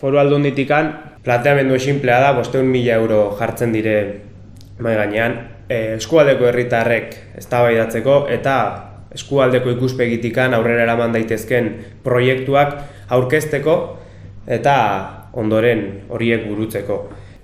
Foru aldunditikan, planteamendu esinplea da, bosteun mila euro jartzen dire mai gainean, e, eskualdeko herritarrek eztabaidatzeko eta eskualdeko ikuspegitikan aurrera eraman daitezken proiektuak aurkezteko eta ondoren horiek burutzeko.